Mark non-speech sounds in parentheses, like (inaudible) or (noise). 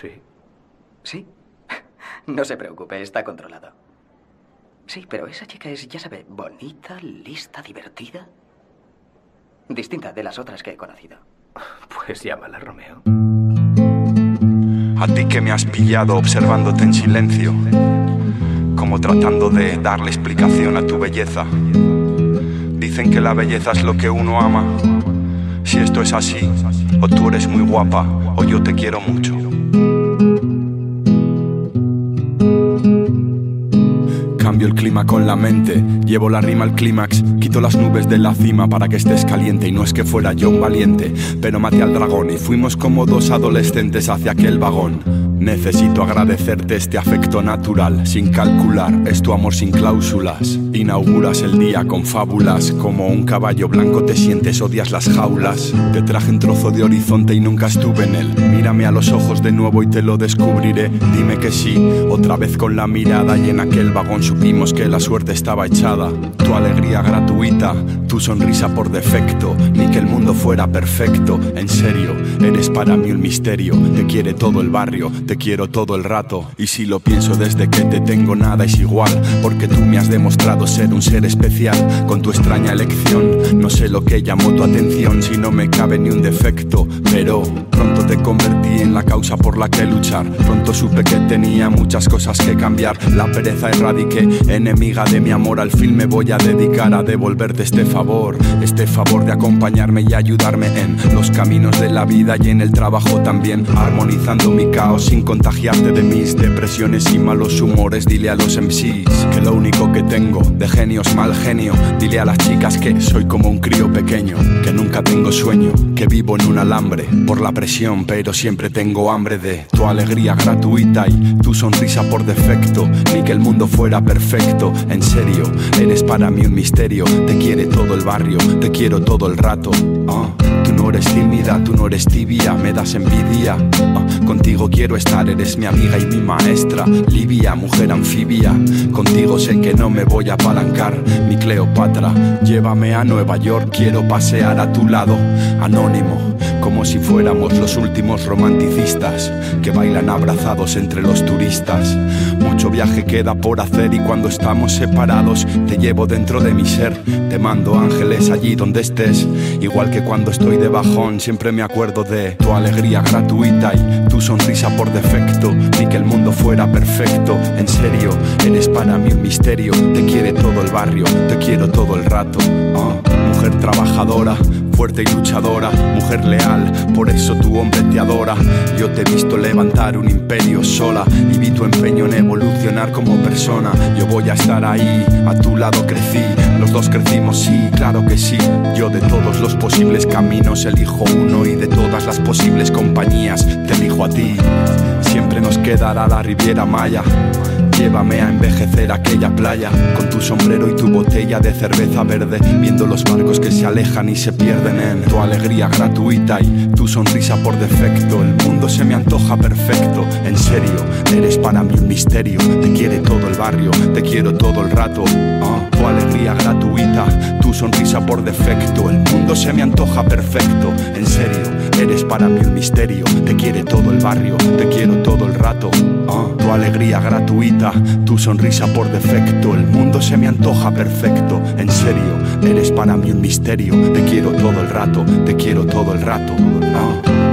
Sí. ¿Sí? (laughs) No se preocupe, está controlado. Sí, pero esa chica es, ya sabe, bonita, lista, divertida. Distinta de las otras que he conocido. (laughs) Pues llámala, Romeo. A ti que me has pillado observándote en silencio, como tratando de darle explicación a tu belleza. Dicen que la belleza es lo que uno ama. Si esto es así, o tú eres muy guapa, o yo te quiero mucho. Con la mente, llevo la rima al clímax, quito las nubes de la cima para que estés caliente y no es que fuera yo un valiente, pero maté al dragón y fuimos como dos adolescentes hacia aquel vagón. Necesito agradecerte este afecto natural, sin calcular, es tu amor sin cláusulas. Inauguras el día con fábulas, como un caballo blanco te sientes, odias las jaulas. Te traje un trozo de horizonte y nunca estuve en él. Mírame a los ojos de nuevo y te lo descubriré. Dime que sí, otra vez con la mirada y en aquel vagón supimos que la suerte estaba echada. Tu alegría gratuita, tu sonrisa por defecto, ni que el mundo fuera perfecto. En serio, eres para mí un misterio. Te quiere todo el barrio, quiero todo el rato. Y si lo pienso desde que te tengo, nada es igual. Porque tú me has demostrado ser un ser especial. Con tu extraña elección, no sé lo que llamó tu atención. Si no me cabe ni un defecto, pero pronto te convertí en la causa por la que luchar. Pronto supe que tenía muchas cosas que cambiar. La pereza erradiqué, enemiga de mi amor. Al fin me voy a dedicar a devolverte este favor. Este favor de acompañarme y ayudarme en los caminos de la vida y en el trabajo también. Armonizando mi caos sin contagiarte de mis depresiones y malos humores. Dile a los MCs que lo único que tengo de genio es mal genio. Dile a las chicas que soy como un crío pequeño, que nunca tengo sueño, que vivo en un alambre por la presión, pero siempre tengo hambre de tu alegría gratuita y tu sonrisa por defecto. Ni que el mundo fuera perfecto, en serio, eres para mí un misterio. Te quiere todo el barrio, te quiero todo el rato. Ah, eres tímida, tú no eres tibia, me das envidia. Ah, contigo quiero estar, eres mi amiga y mi maestra. Livia, mujer anfibia, contigo sé que no me voy a apalancar. Mi Cleopatra, llévame a Nueva York, quiero pasear a tu lado, anónimo, como si fuéramos los últimos romanticistas que bailan abrazados entre los turistas. Viaje queda por hacer y cuando estamos separados te llevo dentro de mi ser. Te mando ángeles allí donde estés, igual que cuando estoy de bajón siempre me acuerdo de tu alegría gratuita y tu sonrisa por defecto, ni que el mundo fuera perfecto. En serio, eres para mí un misterio. Te quiere todo el barrio, te quiero todo el rato. Ah, mujer trabajadora, fuerte y luchadora, mujer leal, por eso tu hombre te adora. Yo te he visto levantar un imperio sola y vi tu empeño en evolucionar como persona. Yo voy a estar ahí, a tu lado crecí, los dos crecimos, sí, claro que sí. Yo de todos los posibles caminos elijo uno y de todas las posibles compañías te elijo a ti. Siempre nos quedará la Riviera Maya. Llévame a envejecer aquella playa con tu sombrero y tu botella de cerveza verde, viendo los barcos que se alejan y se pierden en tu alegría gratuita y tu sonrisa por defecto. El mundo se me antoja perfecto, en serio, eres para mí un misterio. Te quiere todo el barrio, te quiero todo el rato. Ah, tu alegría gratuita, tu sonrisa por defecto. El mundo se me antoja perfecto, en serio, eres para mí un misterio. Te quiere todo el barrio, te quiero todo el rato. Ah, tu alegría gratuita, tu sonrisa por defecto. El mundo se me antoja perfecto, en serio, eres para mí un misterio. Te quiero todo el rato, te quiero todo el rato. Ah.